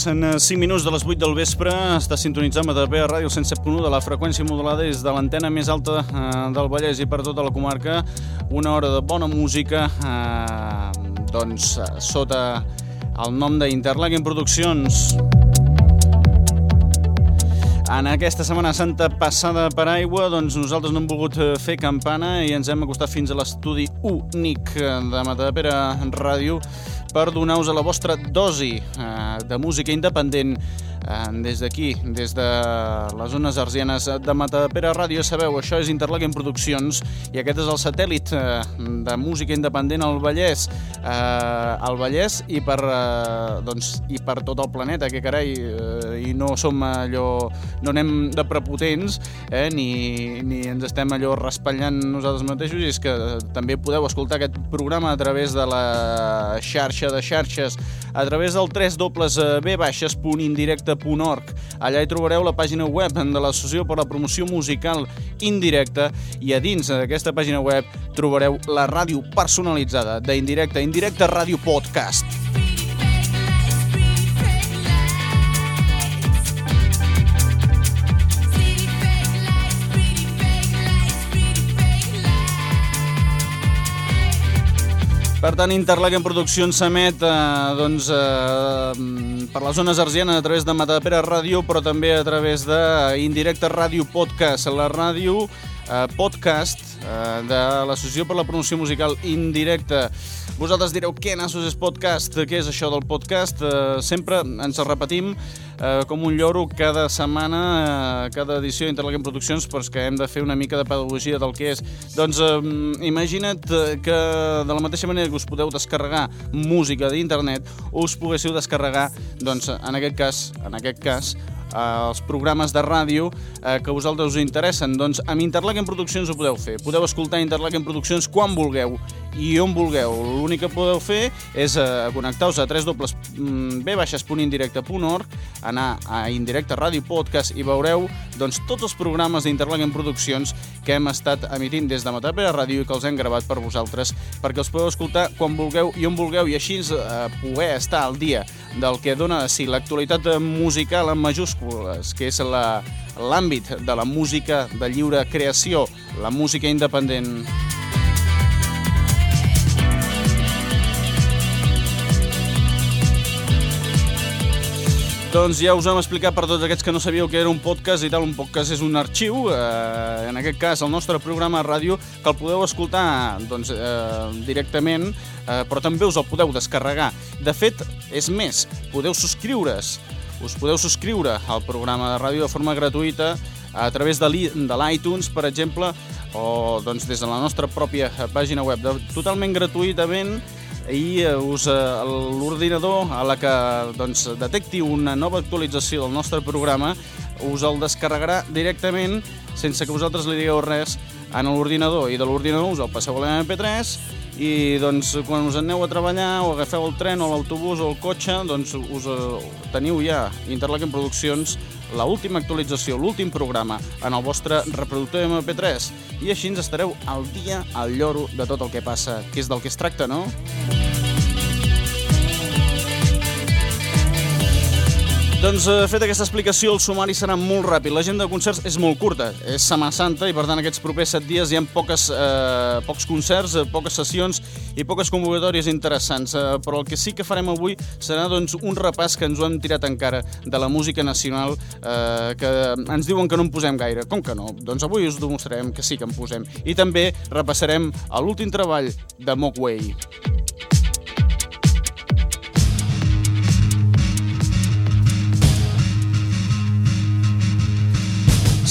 Passen 5 eh, minuts de les 8 del vespre, està sintonitzant a TV Ràdio 107.1 de la freqüència modulada des de l'antena més alta eh, del Vallès i per tota la comarca. Una hora de bona música, eh, doncs, sota el nom d'Interlaken Produccions. En aquesta Setmana Santa passada per aigua, doncs nosaltres no hem volgut eh, fer campana i ens hem acostat fins a l'estudi únic de Matapera Ràdio per donar-vos a la vostra dosi eh, de música independent des d'aquí, des de les zones arsianes de Matapera Ràdio, sabeu, això és Interlaken Produccions i aquest és el satèl·lit eh, de música independent al Vallès, eh, al Vallès i per, eh, doncs, i per tot el planeta, que carai, eh, i no som allò, no anem de prepotents, eh, ni, ni ens estem allò raspallant nosaltres mateixos, i és que també podeu escoltar aquest programa a través de la xarxa de xarxes, a través del 3 dobles B baixes punt indirecte indirecte.org. Allà hi trobareu la pàgina web de l'Associació per la Promoció Musical Indirecta i a dins d'aquesta pàgina web trobareu la ràdio personalitzada d'Indirecte, Indirecte Ràdio Podcast. Per tant, Interlaken Produccions s'emet eh, doncs, eh, per les zones arsianes a través de Matapera Ràdio, però també a través de Indirecte Ràdio Podcast, la ràdio eh, podcast eh, de l'Associació per la Promoció Musical Indirecta. Vosaltres direu, què nassos és podcast? Què és això del podcast? Eh, sempre ens repetim eh, com un lloro cada setmana, eh, cada edició d'Interlaken Produccions, però que hem de fer una mica de pedagogia del que és. Doncs eh, imagina't que de la mateixa manera que us podeu descarregar música d'internet, us poguéssiu descarregar, doncs, en aquest cas, en aquest cas, eh, els programes de ràdio eh, que a vosaltres us interessen. Doncs amb Interlaken Produccions ho podeu fer. Podeu escoltar Interlaken Produccions quan vulgueu i on vulgueu. L'únic que podeu fer és eh, connectar-vos a www.indirecte.org, anar a Indirecte Ràdio Podcast i veureu doncs, tots els programes d'Interlaken Produccions que hem estat emitint des de Matapera Ràdio i que els hem gravat per vosaltres perquè els podeu escoltar quan vulgueu i on vulgueu i així eh, poder estar al dia del que dona si l'actualitat musical en majúscules, que és l'àmbit de la música de lliure creació, la música independent. Doncs ja us hem explicat per tots aquests que no sabíeu que era un podcast i tal. Un podcast és un arxiu, eh, en aquest cas el nostre programa de ràdio, que el podeu escoltar doncs, eh, directament, eh, però també us el podeu descarregar. De fet, és més, podeu subscriure's. Us podeu subscriure al programa de ràdio de forma gratuïta a través de l'iTunes, per exemple, o doncs, des de la nostra pròpia pàgina web. De, totalment gratuïtament, i eh, us eh, l'ordinador a la que doncs, detecti una nova actualització del nostre programa us el descarregarà directament sense que vosaltres li digueu res en l'ordinador. I de l'ordinador us el passeu a l'MP3 i doncs quan us aneu a treballar o agafeu el tren o l'autobús o el cotxe doncs us eh, teniu ja Interlaken Produccions la última actualització, l'últim programa en el vostre reproductor MP3 i així ens estareu al dia, al lloro de tot el que passa, que és del que es tracta, no? Doncs eh, fet aquesta explicació, el sumari serà molt ràpid. L'agenda de concerts és molt curta, és Setmana Santa i per tant aquests propers set dies hi ha poques, eh, pocs concerts, eh, poques sessions i poques convocatòries interessants. Eh, però el que sí que farem avui serà doncs, un repàs que ens ho hem tirat encara de la música nacional eh, que ens diuen que no en posem gaire. Com que no? Doncs avui us demostrarem que sí que en posem. I també repassarem l'últim treball de Mogwai.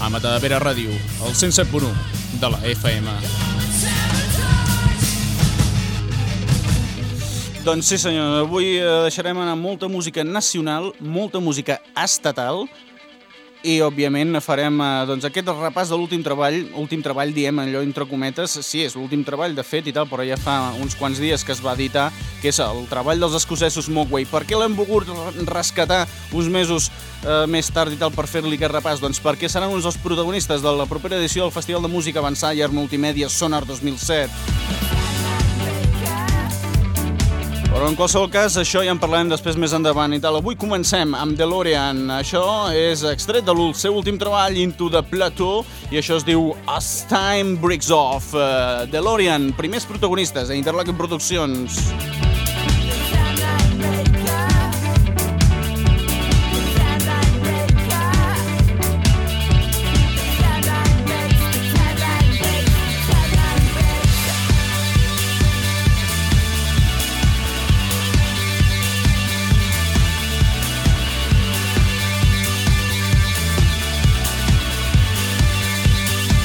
a Matadavera Ràdio, el 107.1 de la FM. Doncs sí senyor, avui eh, deixarem anar molta música nacional, molta música estatal, i òbviament farem eh, doncs, aquest repàs de l'últim treball, últim treball diem allò entre cometes, sí, és l'últim treball de fet i tal, però ja fa uns quants dies que es va editar, que és el treball dels escocesos Mogwai. Per què l'hem volgut rescatar uns mesos eh, més tard i tal per fer-li aquest repàs? Doncs perquè seran uns dels protagonistes de la propera edició del Festival de Música Avançar i Art Multimèdia Sonar 2007. Però en qualsevol cas, això ja en parlarem després més endavant i tal. Avui comencem amb DeLorean. Això és extret del seu últim treball, Into the Plateau, i això es diu As Time Breaks Off. Uh, DeLorean, primers protagonistes a Interlaken Produccions. Produccions.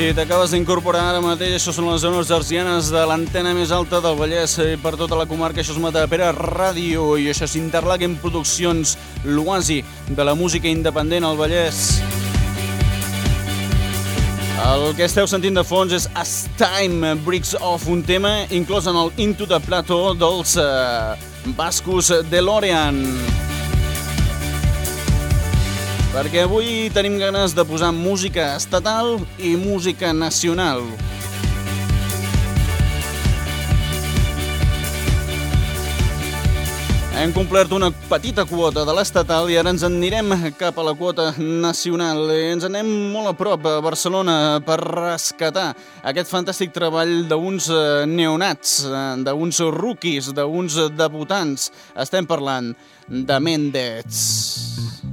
Si t'acabes d'incorporar ara mateix, això són les zones arsianes de l'antena més alta del Vallès i per tota la comarca. Això és Matapera Ràdio i això és Interlaken Produccions, l'oasi de la música independent al Vallès. El que esteu sentint de fons és As Time Breaks Off, un tema inclòs en el Into the Plateau dels uh, bascos DeLorean. L'Orean perquè avui tenim ganes de posar música estatal i música nacional. Hem complert una petita quota de l'estatal i ara ens en anirem cap a la quota nacional. I ens anem molt a prop a Barcelona per rescatar aquest fantàstic treball d'uns eh, neonats, eh, d'uns rookies, d'uns debutants. Estem parlant de Mendez.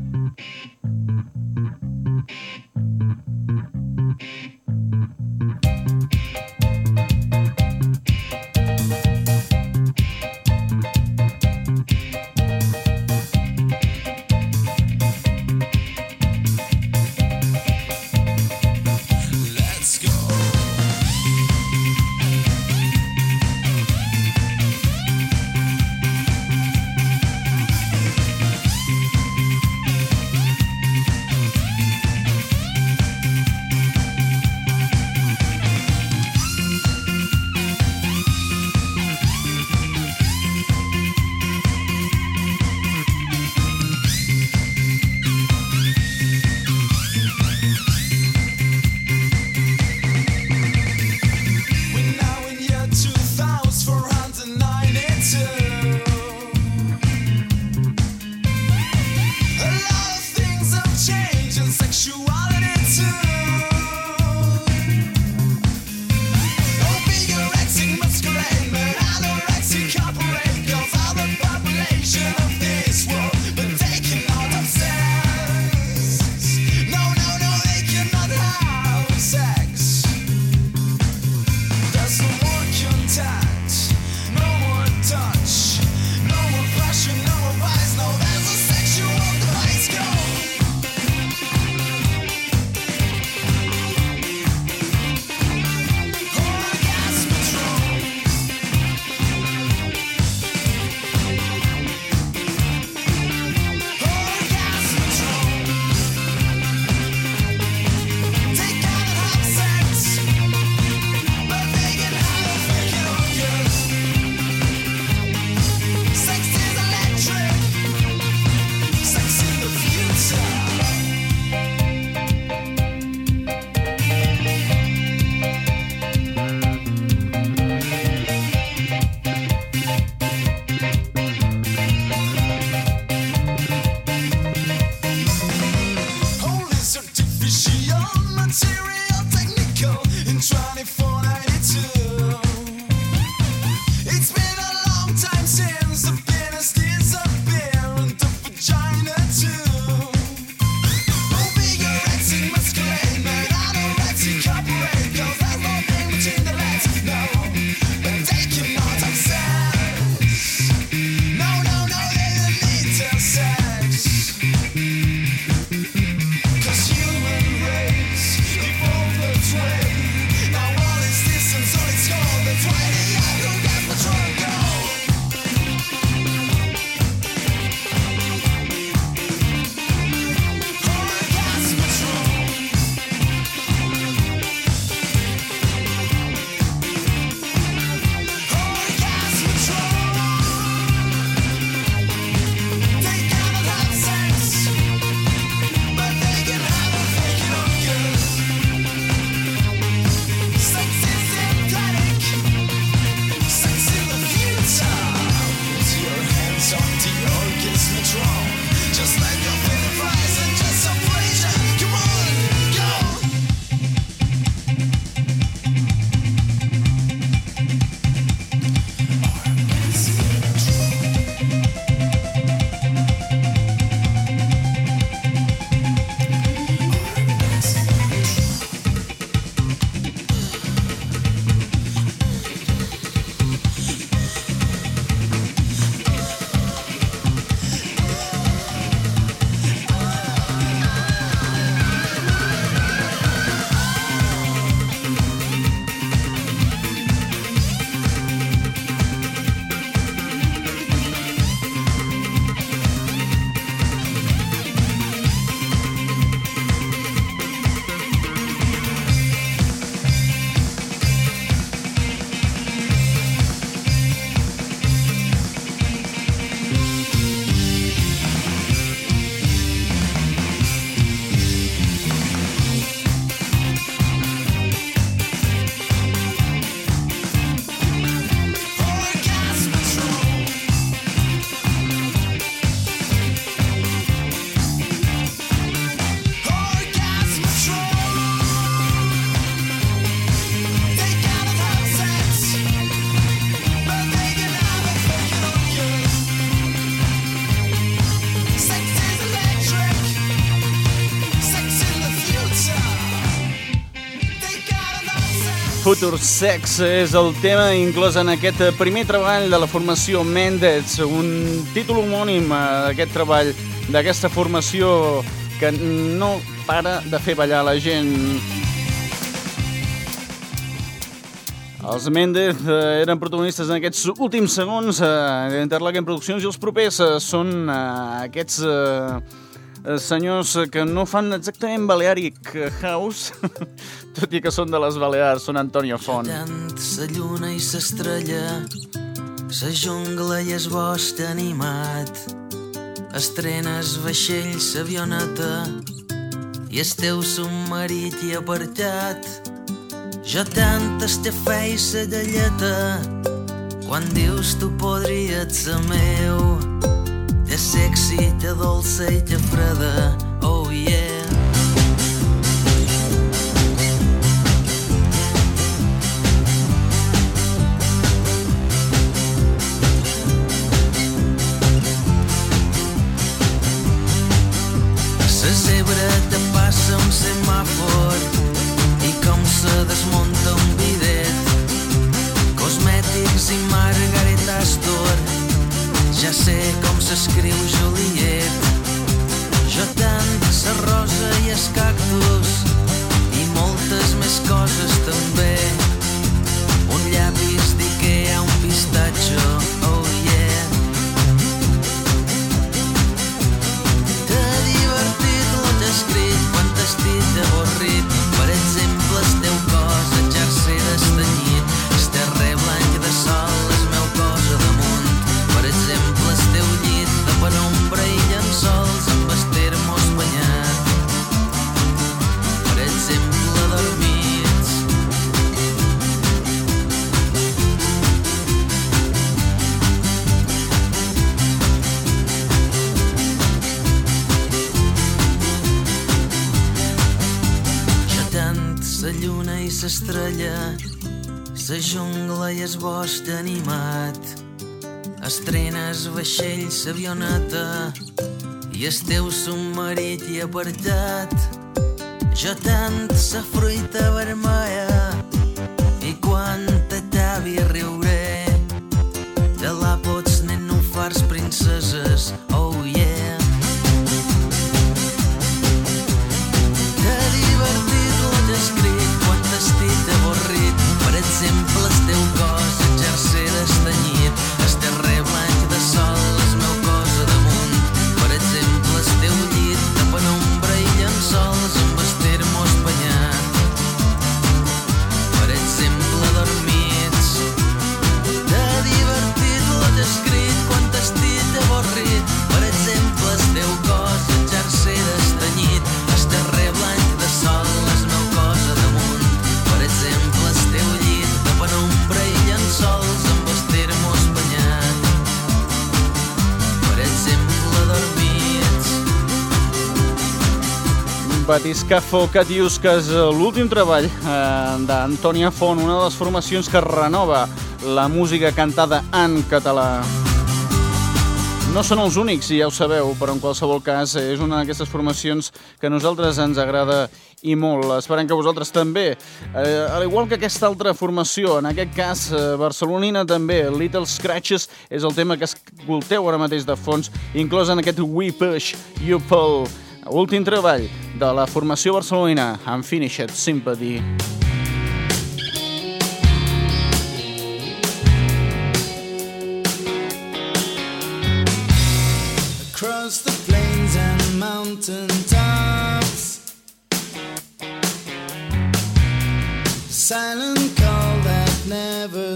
Future Sex és el tema inclòs en aquest primer treball de la formació Mendez, un títol homònim d'aquest treball, d'aquesta formació que no para de fer ballar la gent. Els Méndez eh, eren protagonistes en aquests últims segons eh, d'Interlaken Produccions i els propers eh, són eh, aquests eh, Eh, senyors que no fan exactament Balearic House, tot i que són de les Balears, són Antonio Font. Tant sa lluna i s'estrella, sa jungla i es bosc animat, estrenes vaixell s'avioneta i el teu submarit i apartat. Jo tant estefè i sa galleta, quan dius tu podries ser meu, te sexy, te dolce i te freda, oh yeah. La com s'escriu Juliet. Jo tant sa rosa i es cactus i moltes més coses també. Vaixell s'avioneta i el teu submarit i apartat. Jo tant sa fruita vermella Batiscafo Catiusques, l'últim treball eh, d'Antònia Font, una de les formacions que renova la música cantada en català. No són els únics, ja ho sabeu, però en qualsevol cas és una d'aquestes formacions que a nosaltres ens agrada i molt. Esperem que vosaltres també. Eh, al igual que aquesta altra formació, en aquest cas eh, barcelonina també, Little Scratches és el tema que escolteu ara mateix de fons, inclòs en aquest We Push, You Pull, últim treball de la formació barcelonina, Unfinished Sympathy. across the plains and mountain tops. Silent call that never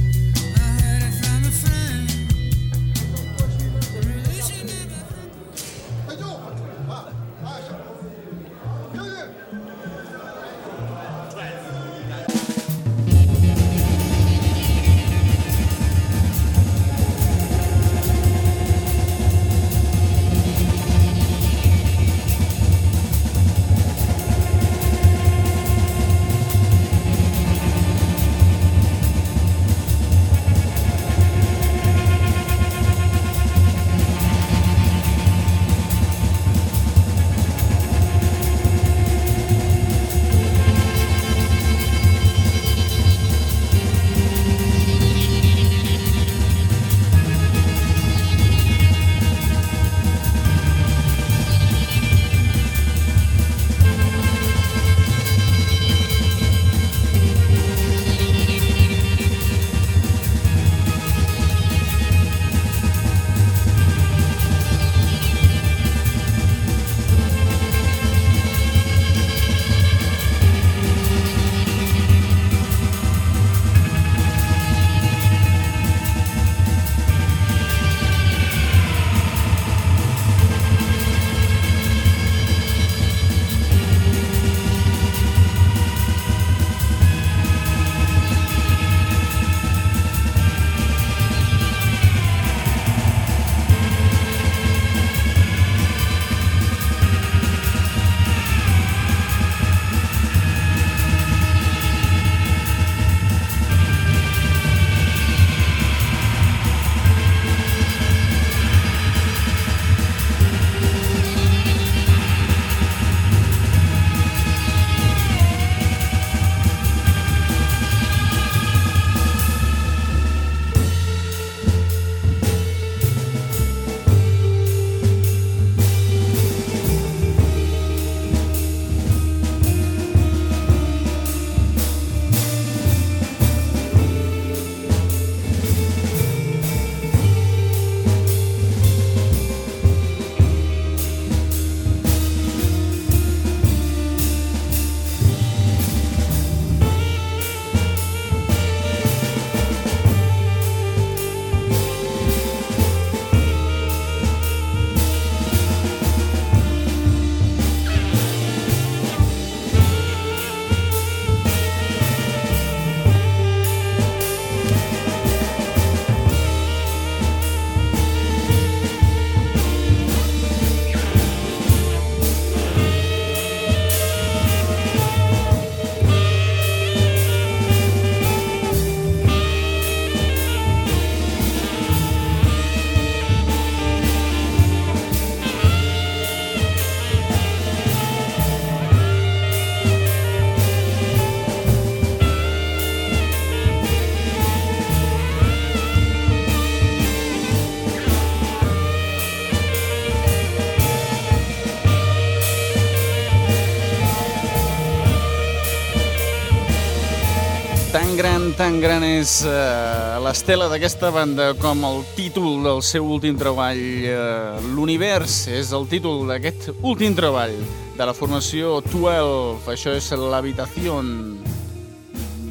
Gran, tan gran és uh, l'estela d'aquesta banda com el títol del seu últim treball. Uh, L'univers és el títol d'aquest últim treball de la formació 12. Això és l'habitació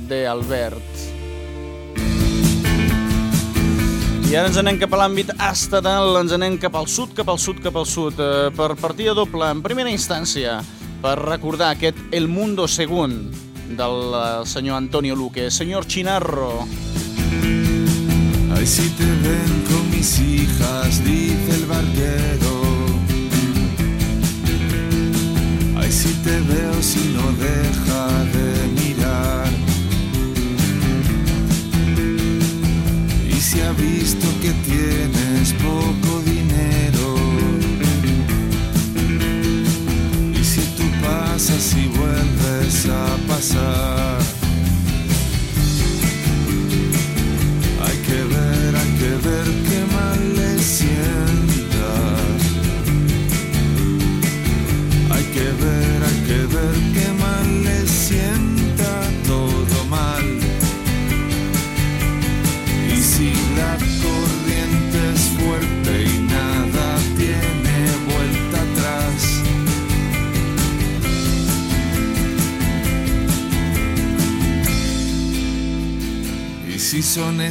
de Albert. I ara ens anem cap a l'àmbit estatal, ens anem cap al sud, cap al sud, cap al sud, uh, per partida doble, en primera instància, per recordar aquest El Mundo Según, del eh, senyor Antonio Luque. Señor Chinarro. Ay, si te ven con mis hijas, dice el barquero. Ay, si te veo, si no deja de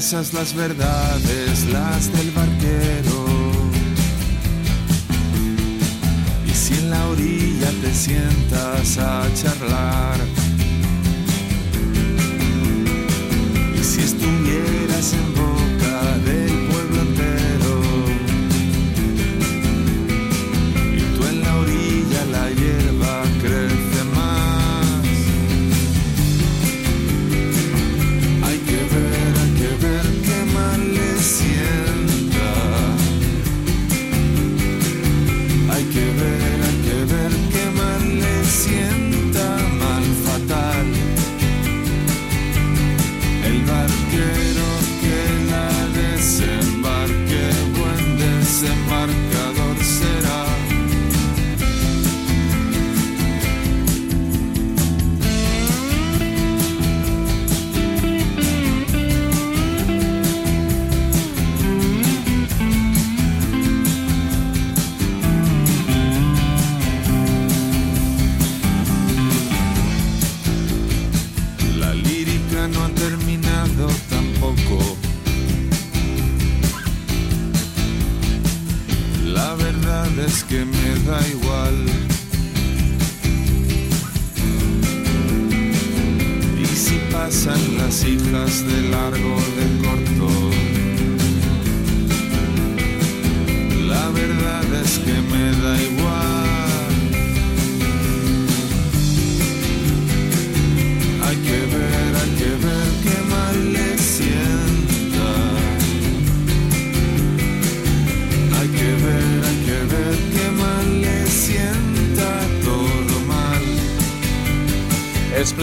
esas las verdades,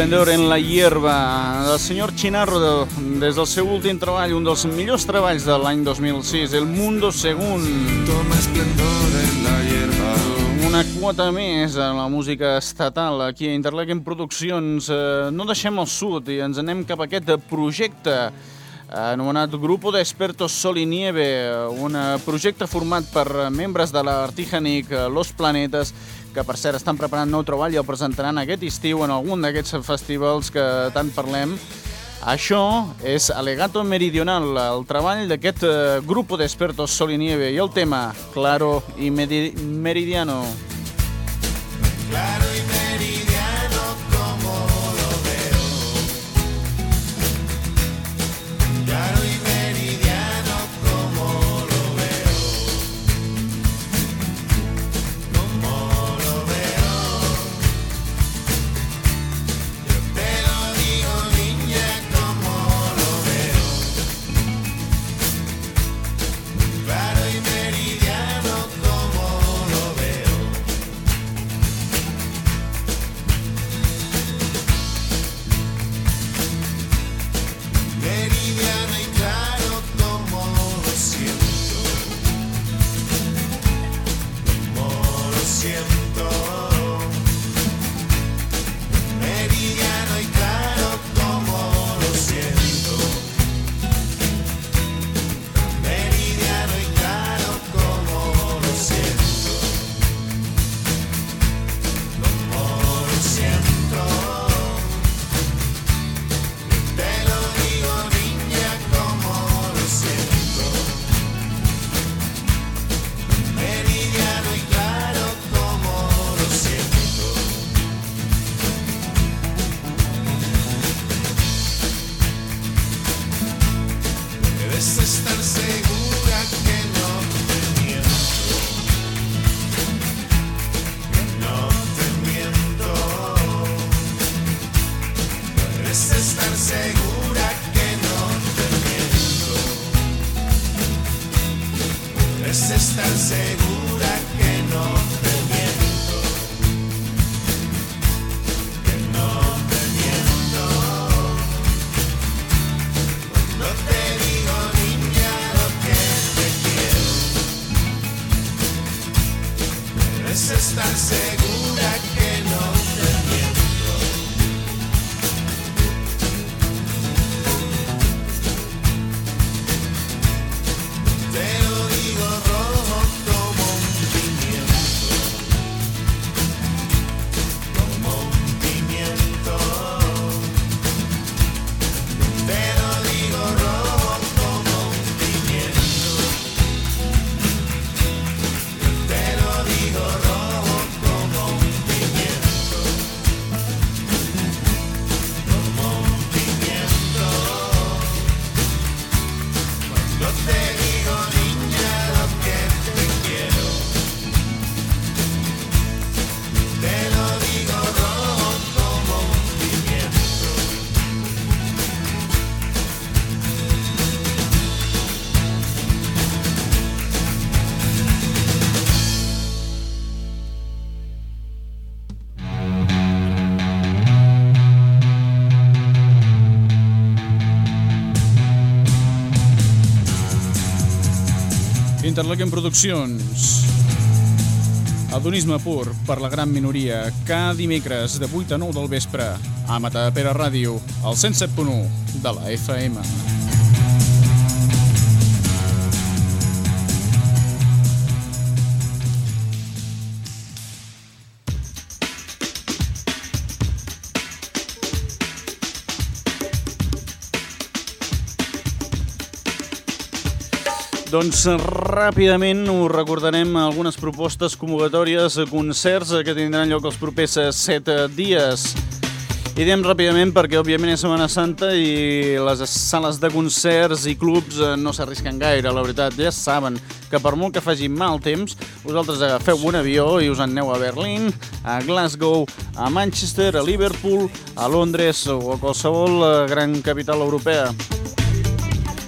Esplendor en la hierba del senyor Chinarro de, des del seu últim treball, un dels millors treballs de l'any 2006, El Mundo Según. Toma esplendor en la hierba. Una quota més a la música estatal aquí a Interlequem Produccions. Eh, no deixem el sud i ens anem cap a aquest projecte eh, anomenat Grupo de Expertos Sol y Nieve, un eh, projecte format per membres de l'Artíjanic eh, Los Planetes, que per cert estan preparant nou treball i el presentaran aquest estiu en algun d'aquests festivals que tant parlem. Això és Alegato Meridional, el treball d'aquest eh, Grupo de Expertos Sol y Nieve i el tema Claro Medi- Meridiano. Claro y meridiano Interlequem Produccions. Adonisme pur per la gran minoria. Cada dimecres de 8 a 9 del vespre a Matapera Ràdio, al 107.1 de la FM. Doncs eh, ràpidament us recordarem algunes propostes convocatòries, eh, concerts eh, que tindran lloc els propers 7 dies. I diem ràpidament perquè òbviament és Setmana Santa i les sales de concerts i clubs no s'arrisquen gaire, la veritat. Ja saben que per molt que faci mal temps, vosaltres agafeu un avió i us aneu a Berlín, a Glasgow, a Manchester, a Liverpool, a Londres o a qualsevol gran capital europea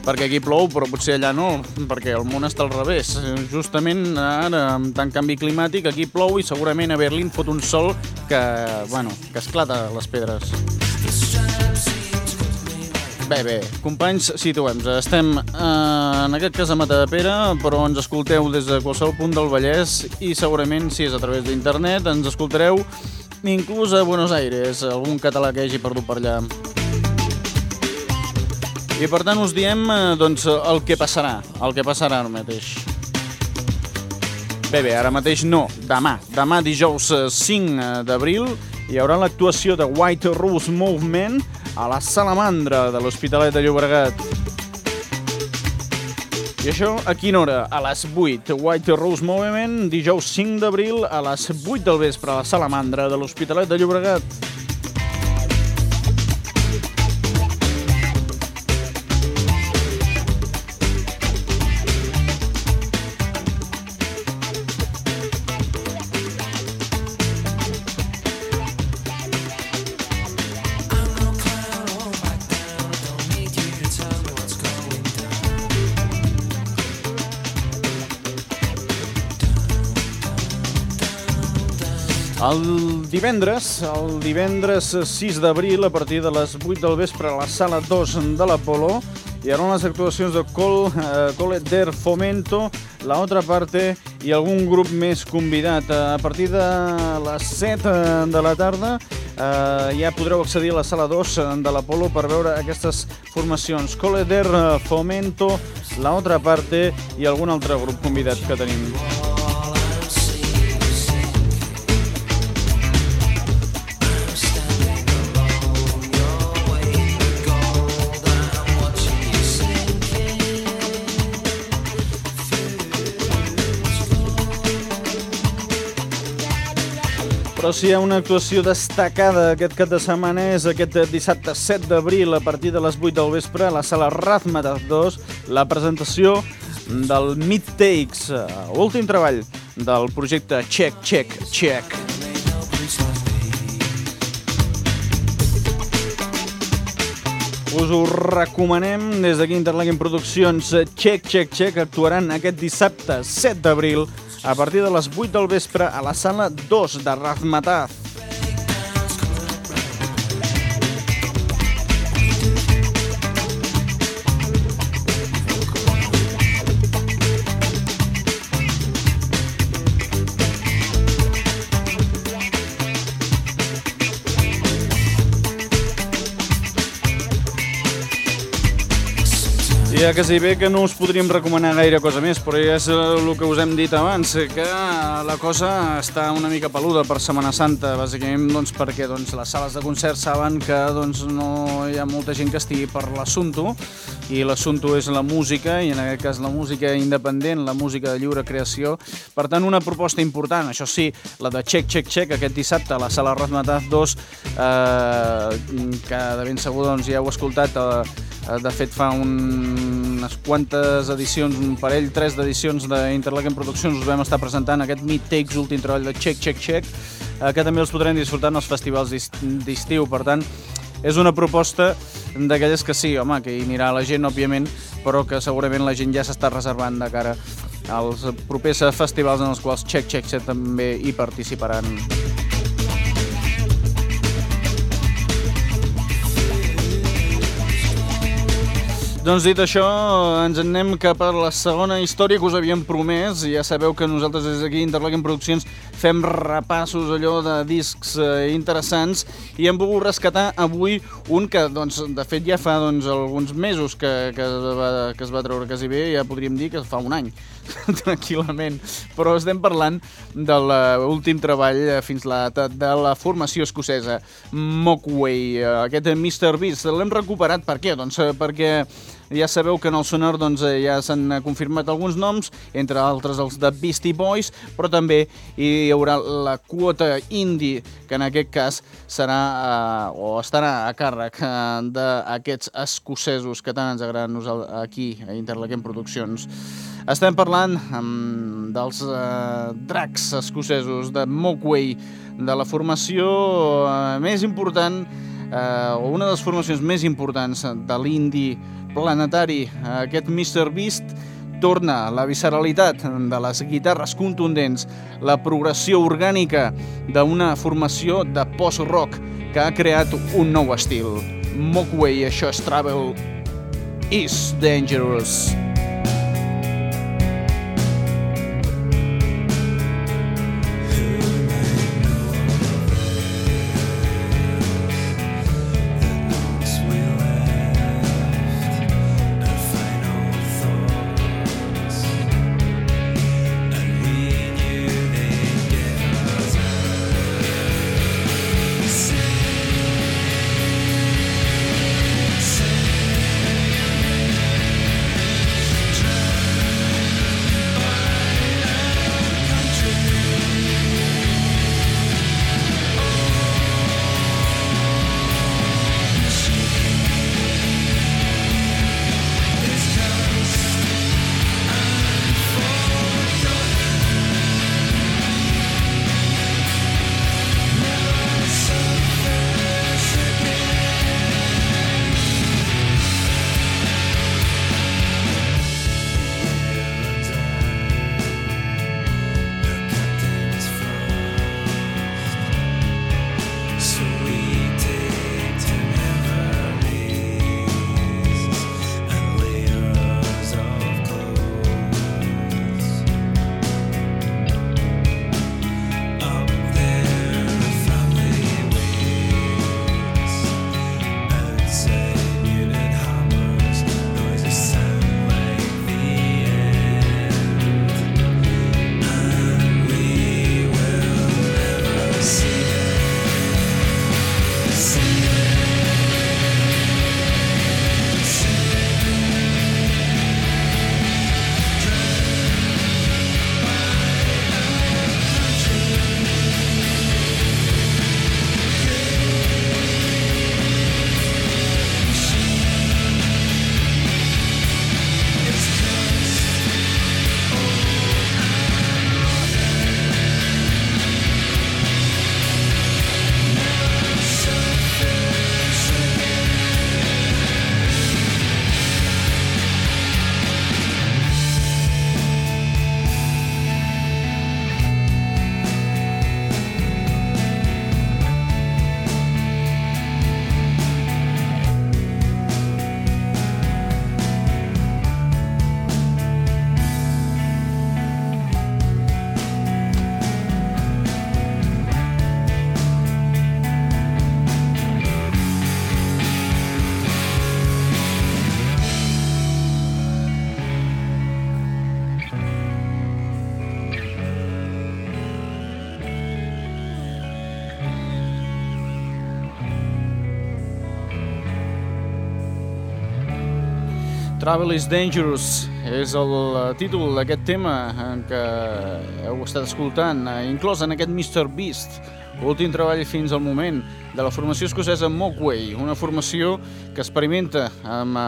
perquè aquí plou, però potser allà no, perquè el món està al revés. Justament ara, amb tant canvi climàtic, aquí plou i segurament a Berlín fot un sol que, bueno, que esclata les pedres. Bé, bé, companys, situem-nos. Estem, eh, en aquest cas, a Matadepera, però ens escolteu des de qualsevol punt del Vallès i segurament, si és a través d'internet, ens escoltareu inclús a Buenos Aires, algun català que hagi perdut per allà. I per tant us diem eh, doncs, el que passarà, el que passarà ara mateix. Bé, bé, ara mateix no, demà. Demà, dijous eh, 5 d'abril, hi haurà l'actuació de White Rose Movement a la Salamandra de l'Hospitalet de Llobregat. I això a quina hora? A les 8. White Rose Movement, dijous 5 d'abril, a les 8 del vespre, a la Salamandra de l'Hospitalet de Llobregat. Divendres, el divendres 6 d'abril, a partir de les 8 del vespre, a la sala 2 de l'Apolo, hi haurà les actuacions de Col, eh, Cole der Fomento, La Otra Parte i algun grup més convidat. A partir de les 7 de la tarda eh, ja podreu accedir a la sala 2 de l'Apolo per veure aquestes formacions. Cole der Fomento, La Otra Parte i algun altre grup convidat que tenim. Hi ha una actuació destacada aquest cap de setmana és aquest dissabte 7 d'abril a partir de les 8 del vespre a la sala Razmetat 2 la presentació del Mid Takes, eh, últim treball del projecte Check, Check, Check. Us ho recomanem des d'aquí Interlaken Produccions Check, Check, Check actuaran aquest dissabte 7 d'abril a partir de les 8 del vespre a la sala 2 de Razmataz. Ja quasi bé que no us podríem recomanar gaire cosa més, però ja és el que us hem dit abans, que la cosa està una mica peluda per Setmana Santa, bàsicament doncs, perquè doncs, les sales de concert saben que doncs, no hi ha molta gent que estigui per l'assumpto, i l'assumpto és la música, i en aquest cas la música independent, la música de lliure creació. Per tant, una proposta important, això sí, la de Check, Check, Check, aquest dissabte a la sala Razmataz 2, eh, que de ben segur doncs, ja heu escoltat, eh, de fet fa un, unes quantes edicions, un parell, tres d'edicions d'Interlaken Produccions us vam estar presentant aquest Meet Takes, últim treball de Check, Check, Check, eh, que també els podrem disfrutar en els festivals d'estiu, per tant, és una proposta d'aquelles que sí, home, que hi anirà la gent, òbviament, però que segurament la gent ja s'està reservant de cara als propers festivals en els quals Check Check Check també hi participaran. Doncs dit això, ens en anem cap a la segona història que us havíem promès. Ja sabeu que nosaltres des d'aquí, Interlaken Produccions, fem repassos allò de discs eh, interessants i hem volgut rescatar avui un que, doncs, de fet, ja fa doncs, alguns mesos que, que, es va, que es va treure quasi bé, ja podríem dir que fa un any, tranquil·lament. Però estem parlant de l'últim treball eh, fins la data de la formació escocesa, Mockway, eh, aquest Mr. Beast. L'hem recuperat, per què? Doncs perquè ja sabeu que en el sonar doncs, eh, ja s'han confirmat alguns noms, entre altres els de Beastie Boys, però també hi haurà la quota indie, que en aquest cas serà eh, o estarà a càrrec eh, d'aquests escocesos que tant ens agraden aquí a Interlaken Produccions. Estem parlant um, dels uh, dracs escocesos de Mockway, de la formació uh, més important, uh, una de les formacions més importants de l'indie planetari. Aquest Mr. Beast torna la visceralitat de les guitarres contundents, la progressió orgànica d'una formació de post-rock que ha creat un nou estil. Mockway, això és Travel is Dangerous. Travel is Dangerous és el eh, títol d'aquest tema en què heu estat escoltant, eh, inclòs en aquest Mr. Beast, últim treball fins al moment de la formació escocesa Mogwai, una formació que experimenta amb eh,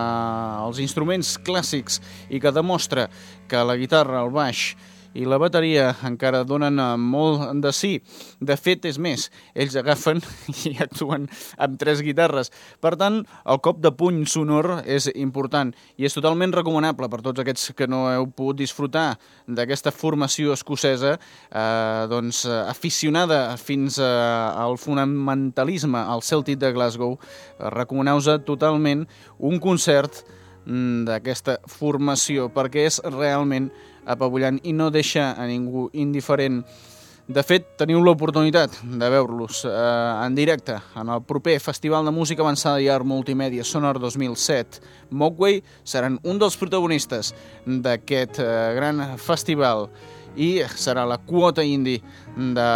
els instruments clàssics i que demostra que la guitarra, el baix i la bateria encara donen eh, molt de sí. De fet, és més, ells agafen i actuen amb tres guitarres. Per tant, el cop de puny sonor és important i és totalment recomanable per tots aquests que no heu pogut disfrutar d'aquesta formació escocesa eh, doncs, aficionada fins eh, al fonamentalisme al Celtic de Glasgow. Recomaneu-vos totalment un concert mm, d'aquesta formació perquè és realment apabullant i no deixa a ningú indiferent. De fet, teniu l'oportunitat de veure-los eh, en directe en el proper Festival de Música Avançada i Art Multimèdia Sonor 2007. Mogwai seran un dels protagonistes d'aquest eh, gran festival i serà la quota indie de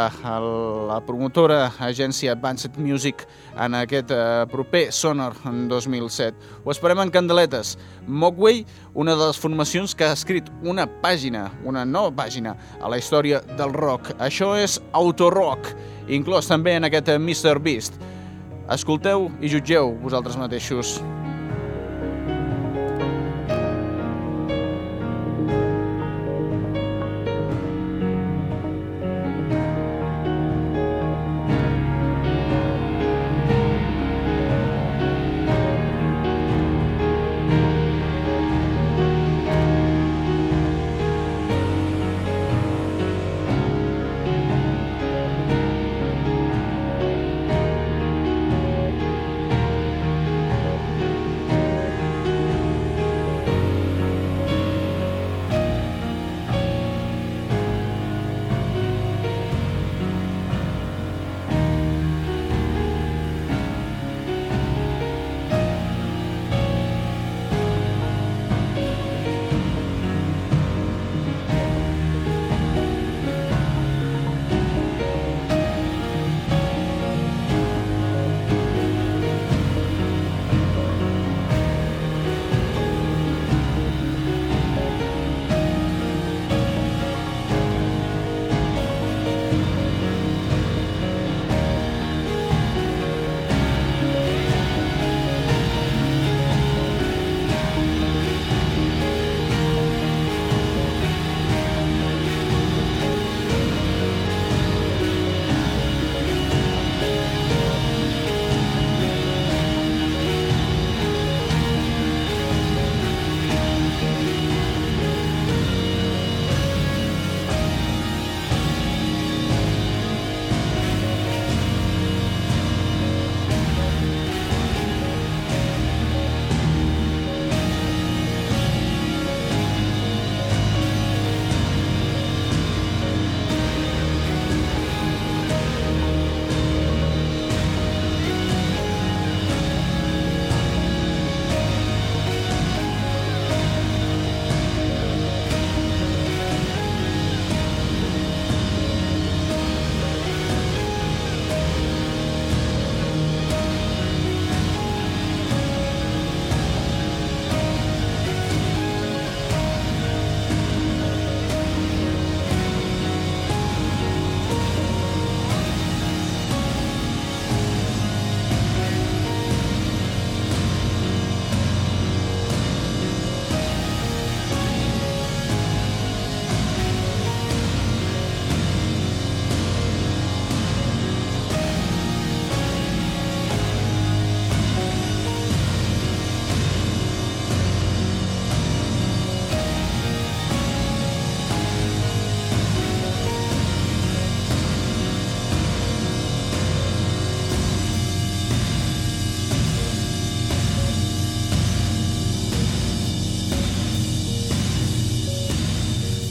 la promotora agència Advanced Music en aquest eh, proper Sonor en 2007. Ho esperem en candeletes. Mogwai, una de les formacions que ha escrit una pàgina, una nova pàgina a la història del rock. Això és autorock, inclòs també en aquest Mr. Beast. Escolteu i jutgeu vosaltres mateixos.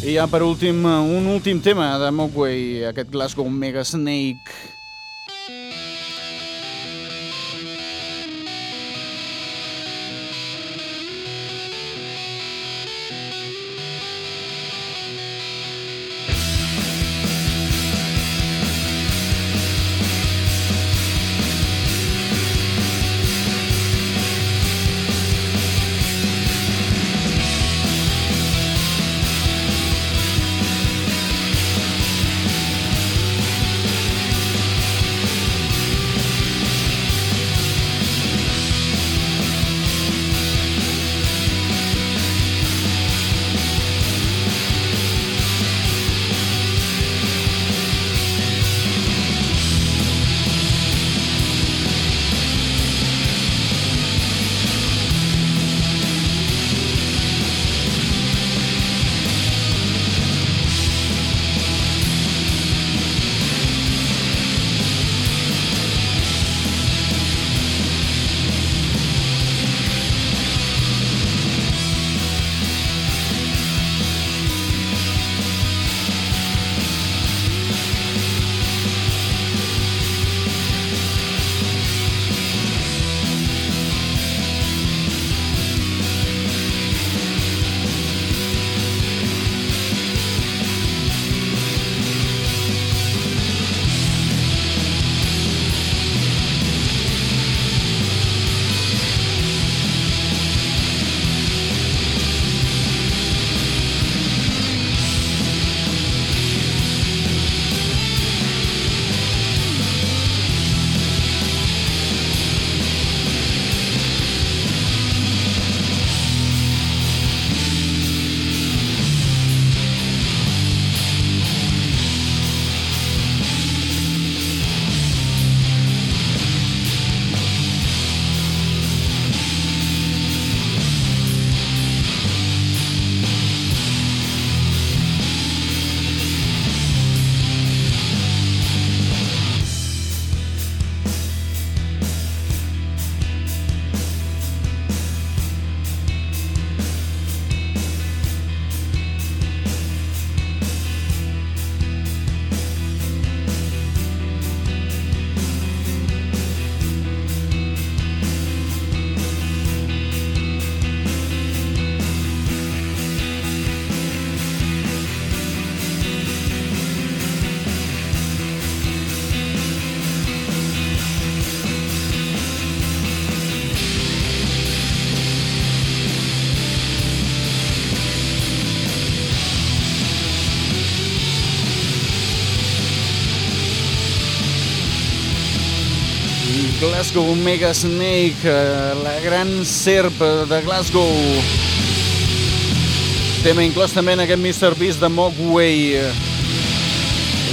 I ja per últim, un últim tema de Mogwai, aquest Glasgow Mega Snake. Glasgow Mega Snake, eh, la gran serp de Glasgow. Tema inclòs també en aquest Mr. Beast de Mogwai.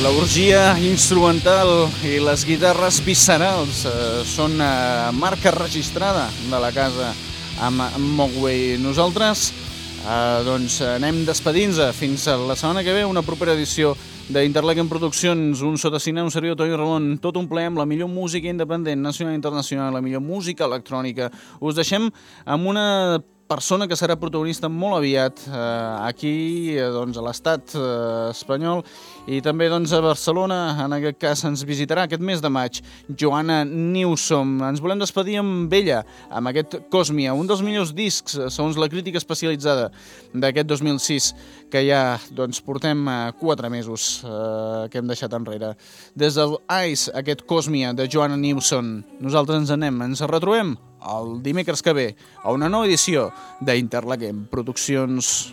L'orgia instrumental i les guitarres viscerals eh, són eh, marca registrada de la casa amb, Mogwai. Nosaltres eh, doncs, anem despedint-nos fins a la setmana que ve, una propera edició d'Interlequem Produccions, un sotacina, un servidor Toni Ramon, tot un ple amb la millor música independent, nacional i internacional, la millor música electrònica. Us deixem amb una persona que serà protagonista molt aviat eh, aquí eh, doncs, a l'estat eh, espanyol i també doncs, a Barcelona, en aquest cas ens visitarà aquest mes de maig Joana Newsom. Ens volem despedir amb ella, amb aquest Cosmia, un dels millors discs, eh, segons la crítica especialitzada d'aquest 2006, que ja doncs, portem eh, quatre mesos eh, que hem deixat enrere. Des del Ice, aquest Cosmia de Joana Newsom, nosaltres ens anem, ens retrobem el dimecres que ve a una nova edició d'Interlaquem Produccions.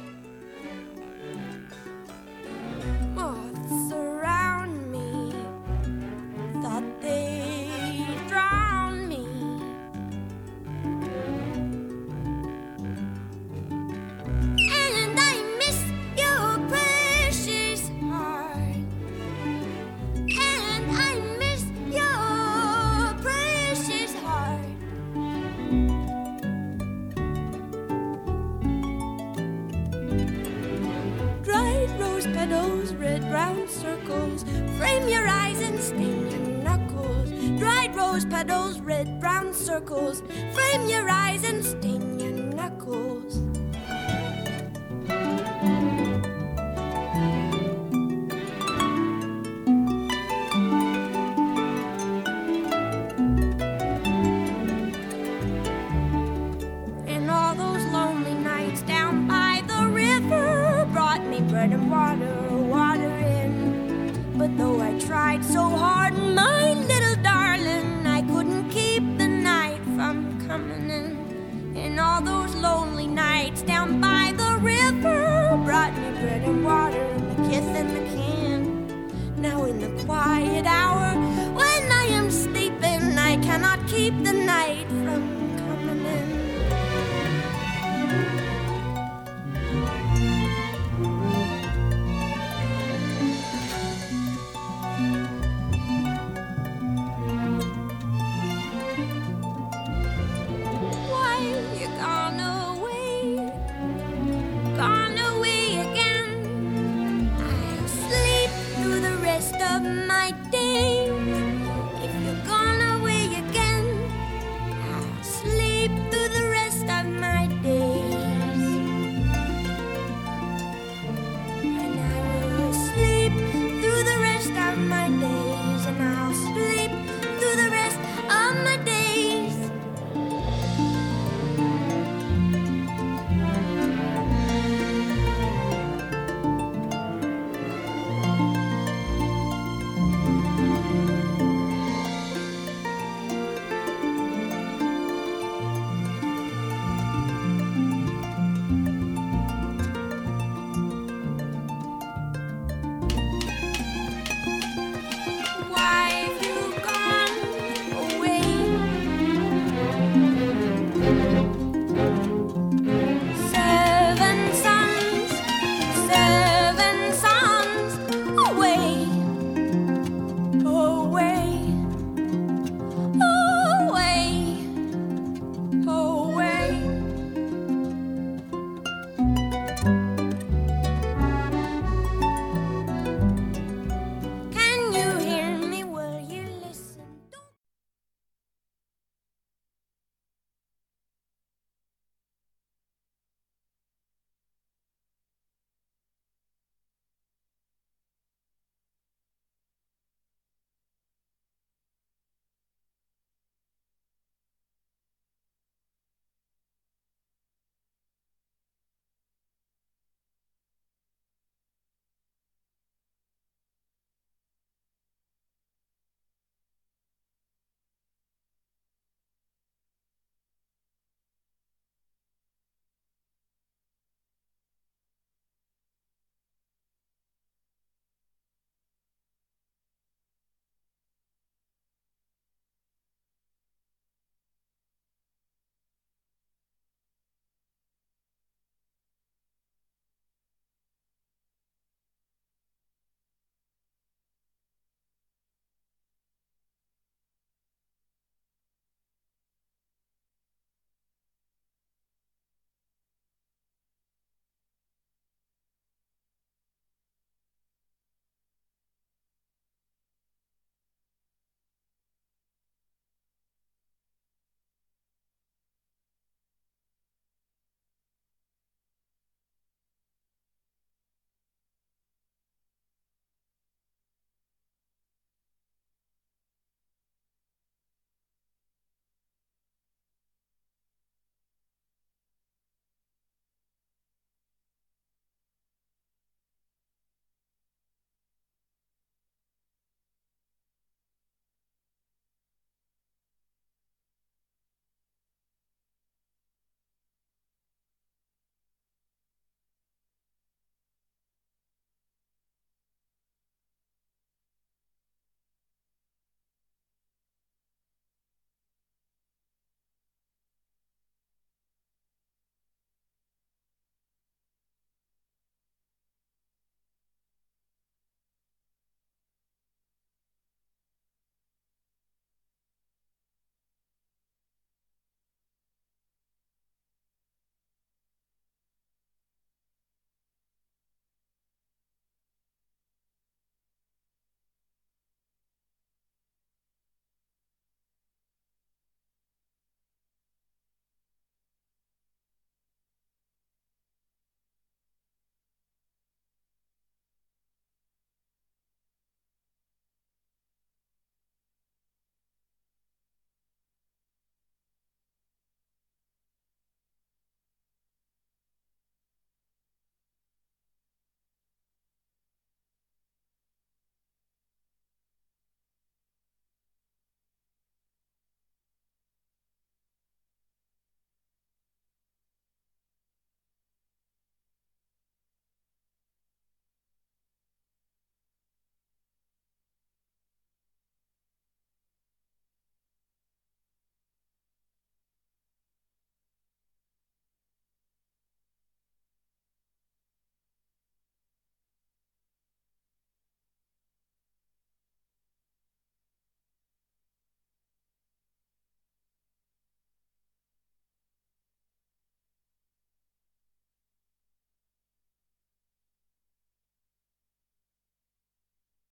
Frame your eyes and stain your knuckles. Dried rose petals, red brown circles, frame your eyes and stain your knuckles.